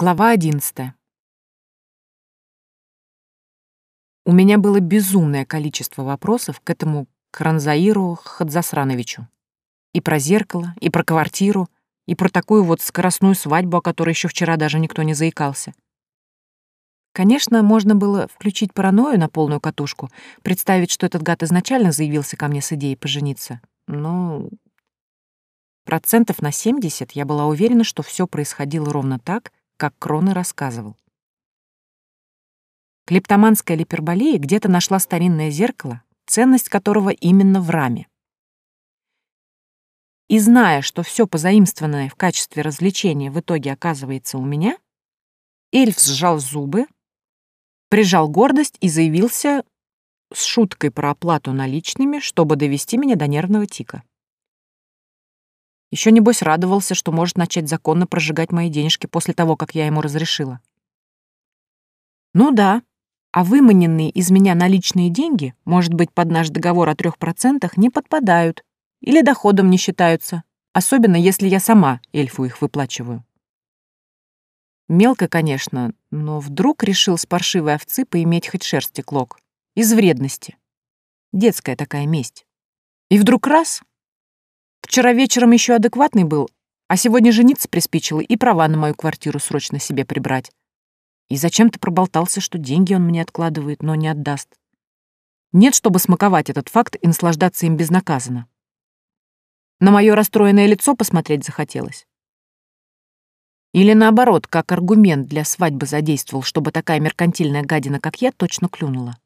Глава одиннадцатая. У меня было безумное количество вопросов к этому Кранзаиру Хадзасрановичу. И про зеркало, и про квартиру, и про такую вот скоростную свадьбу, о которой еще вчера даже никто не заикался. Конечно, можно было включить паранойю на полную катушку, представить, что этот гад изначально заявился ко мне с идеей пожениться. Но процентов на 70 я была уверена, что все происходило ровно так, как Крона рассказывал. Клептоманская липерболия где-то нашла старинное зеркало, ценность которого именно в раме. И зная, что все позаимствованное в качестве развлечения в итоге оказывается у меня, эльф сжал зубы, прижал гордость и заявился с шуткой про оплату наличными, чтобы довести меня до нервного тика. Еще небось радовался, что может начать законно прожигать мои денежки после того, как я ему разрешила. Ну да, а выманенные из меня наличные деньги, может быть, под наш договор о трех процентах, не подпадают или доходом не считаются, особенно если я сама эльфу их выплачиваю. Мелко, конечно, но вдруг решил с паршивой овцы поиметь хоть шерсти клок. Из вредности. Детская такая месть. И вдруг раз. Вчера вечером еще адекватный был, а сегодня жениться приспичило и права на мою квартиру срочно себе прибрать. И зачем ты проболтался, что деньги он мне откладывает, но не отдаст? Нет, чтобы смаковать этот факт и наслаждаться им безнаказанно. На мое расстроенное лицо посмотреть захотелось. Или наоборот, как аргумент для свадьбы задействовал, чтобы такая меркантильная гадина, как я, точно клюнула.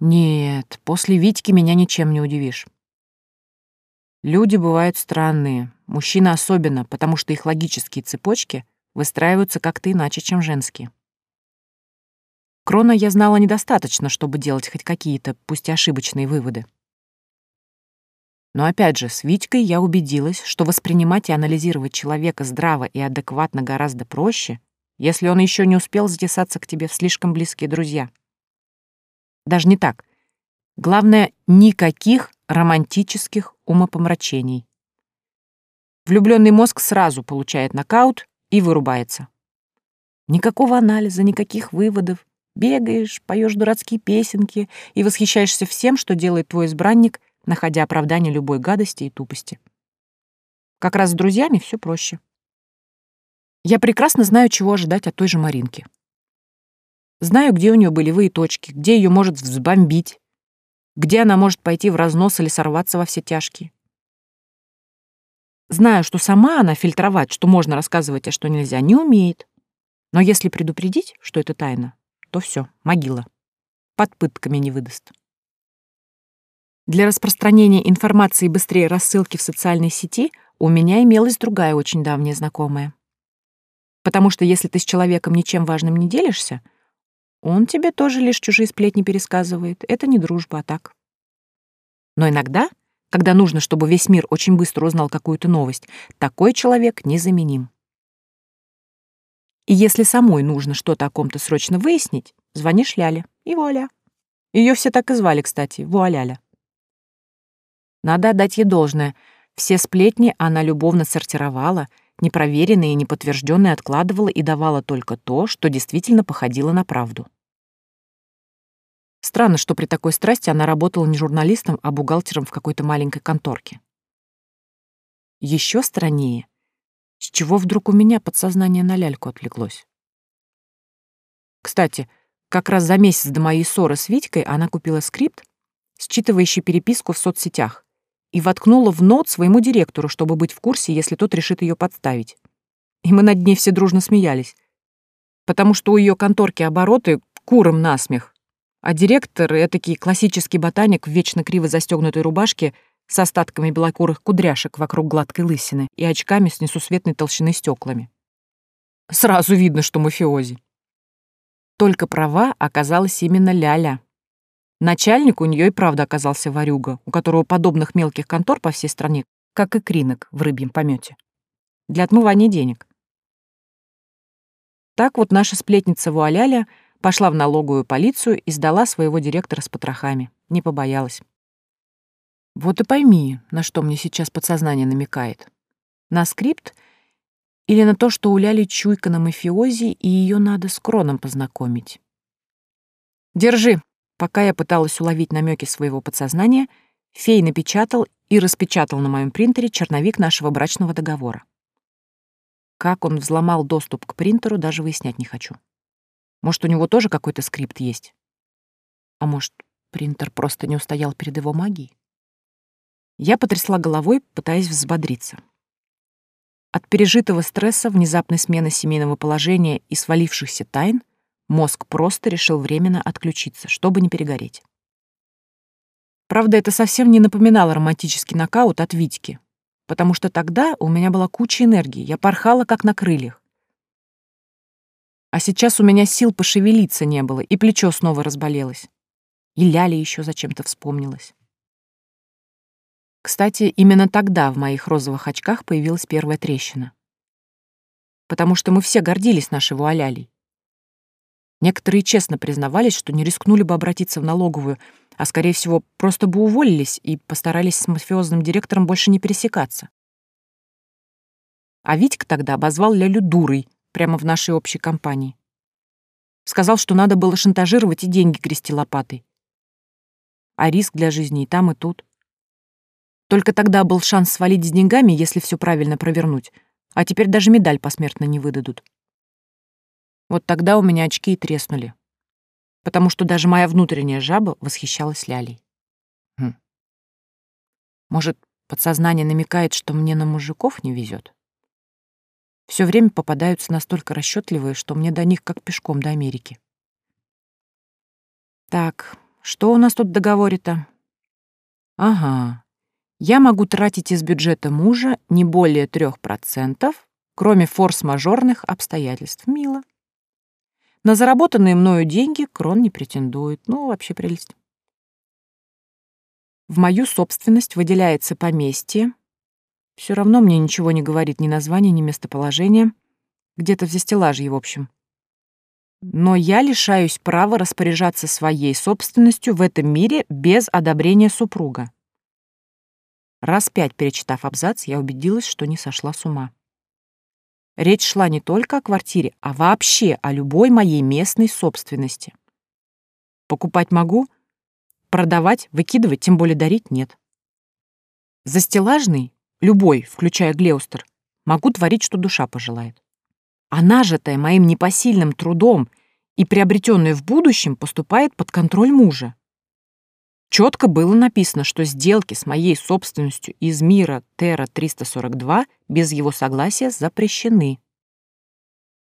Нет, после Витьки меня ничем не удивишь. Люди бывают странные, мужчины особенно, потому что их логические цепочки выстраиваются как-то иначе, чем женские. Крона я знала недостаточно, чтобы делать хоть какие-то, пусть и ошибочные выводы. Но опять же, с Витькой я убедилась, что воспринимать и анализировать человека здраво и адекватно гораздо проще, если он еще не успел затесаться к тебе в слишком близкие друзья. Даже не так. Главное, никаких романтических умопомрачений. Влюбленный мозг сразу получает нокаут и вырубается. Никакого анализа, никаких выводов. Бегаешь, поешь дурацкие песенки и восхищаешься всем, что делает твой избранник, находя оправдание любой гадости и тупости. Как раз с друзьями все проще. Я прекрасно знаю, чего ожидать от той же Маринки. Знаю, где у нее болевые точки, где ее может взбомбить, где она может пойти в разнос или сорваться во все тяжкие. Знаю, что сама она фильтровать, что можно рассказывать, а что нельзя, не умеет. Но если предупредить, что это тайна, то все, могила. Под пытками не выдаст. Для распространения информации и быстрее рассылки в социальной сети у меня имелась другая очень давняя знакомая. Потому что если ты с человеком ничем важным не делишься, он тебе тоже лишь чужие сплетни пересказывает. Это не дружба, а так. Но иногда когда нужно, чтобы весь мир очень быстро узнал какую-то новость, такой человек незаменим. И если самой нужно что-то о ком-то срочно выяснить, звонишь Ляле, и вуаля. Ее все так и звали, кстати, вуаляля. Надо отдать ей должное. Все сплетни она любовно сортировала, непроверенные и неподтвержденные откладывала и давала только то, что действительно походило на правду. Странно, что при такой страсти она работала не журналистом, а бухгалтером в какой-то маленькой конторке. Еще страннее, с чего вдруг у меня подсознание на ляльку отвлеклось. Кстати, как раз за месяц до моей ссоры с Витькой она купила скрипт, считывающий переписку в соцсетях, и воткнула в нот своему директору, чтобы быть в курсе, если тот решит ее подставить. И мы над ней все дружно смеялись, потому что у ее конторки обороты куром насмех, а директор — этакий классический ботаник в вечно криво застегнутой рубашке с остатками белокурых кудряшек вокруг гладкой лысины и очками с несусветной толщины стеклами. Сразу видно, что мафиози. Только права оказалась именно Ляля. Начальник у нее и правда оказался ворюга, у которого подобных мелких контор по всей стране, как и кринок в рыбьем помете. Для отмывания денег. Так вот наша сплетница Вуаляля — Пошла в налоговую полицию и сдала своего директора с потрохами. Не побоялась. Вот и пойми, на что мне сейчас подсознание намекает. На скрипт Или на то, что у Ляли чуйка на мафиози, и ее надо с Кроном познакомить? «Держи!» Пока я пыталась уловить намеки своего подсознания, фей напечатал и распечатал на моем принтере черновик нашего брачного договора. Как он взломал доступ к принтеру, даже выяснять не хочу. Может, у него тоже какой-то скрипт есть? А может, принтер просто не устоял перед его магией? Я потрясла головой, пытаясь взбодриться. От пережитого стресса, внезапной смены семейного положения и свалившихся тайн мозг просто решил временно отключиться, чтобы не перегореть. Правда, это совсем не напоминало романтический нокаут от Витьки, потому что тогда у меня была куча энергии, я порхала как на крыльях. А сейчас у меня сил пошевелиться не было, и плечо снова разболелось. И Ляля еще зачем-то вспомнилась. Кстати, именно тогда в моих розовых очках появилась первая трещина. Потому что мы все гордились нашей вуалялей. Некоторые честно признавались, что не рискнули бы обратиться в налоговую, а, скорее всего, просто бы уволились и постарались с мафиозным директором больше не пересекаться. А Витька тогда обозвал Лялю дурой прямо в нашей общей компании. Сказал, что надо было шантажировать и деньги грести лопатой. А риск для жизни и там, и тут. Только тогда был шанс свалить с деньгами, если все правильно провернуть, а теперь даже медаль посмертно не выдадут. Вот тогда у меня очки и треснули, потому что даже моя внутренняя жаба восхищалась Лялей. Хм. Может, подсознание намекает, что мне на мужиков не везет? Все время попадаются настолько расчетливые, что мне до них как пешком до Америки. Так, что у нас тут в договоре-то? Ага, я могу тратить из бюджета мужа не более 3%, кроме форс-мажорных обстоятельств. Мило. На заработанные мною деньги Крон не претендует. Ну, вообще прелесть. В мою собственность выделяется поместье. Все равно мне ничего не говорит ни название, ни местоположение. Где-то в застеллажье, в общем. Но я лишаюсь права распоряжаться своей собственностью в этом мире без одобрения супруга. Раз пять перечитав абзац, я убедилась, что не сошла с ума. Речь шла не только о квартире, а вообще о любой моей местной собственности. Покупать могу, продавать, выкидывать, тем более дарить нет. Застеллажный, любой, включая Глеустер, могу творить, что душа пожелает. А нажитая моим непосильным трудом и приобретенная в будущем поступает под контроль мужа. Четко было написано, что сделки с моей собственностью из мира Терра-342 без его согласия запрещены.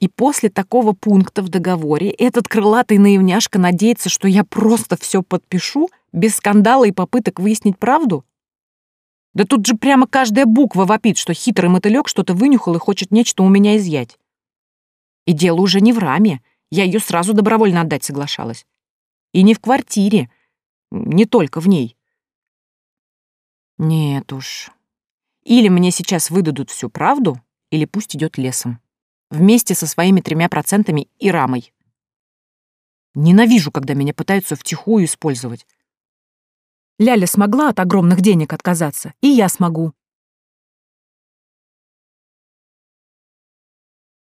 И после такого пункта в договоре этот крылатый наивняшка надеется, что я просто все подпишу, без скандала и попыток выяснить правду? Да тут же прямо каждая буква вопит, что хитрый мотылек что-то вынюхал и хочет нечто у меня изъять. И дело уже не в раме, я ее сразу добровольно отдать соглашалась. И не в квартире, не только в ней. Нет уж. Или мне сейчас выдадут всю правду, или пусть идет лесом. Вместе со своими тремя процентами и рамой. Ненавижу, когда меня пытаются втихую использовать. Ляля смогла от огромных денег отказаться, и я смогу.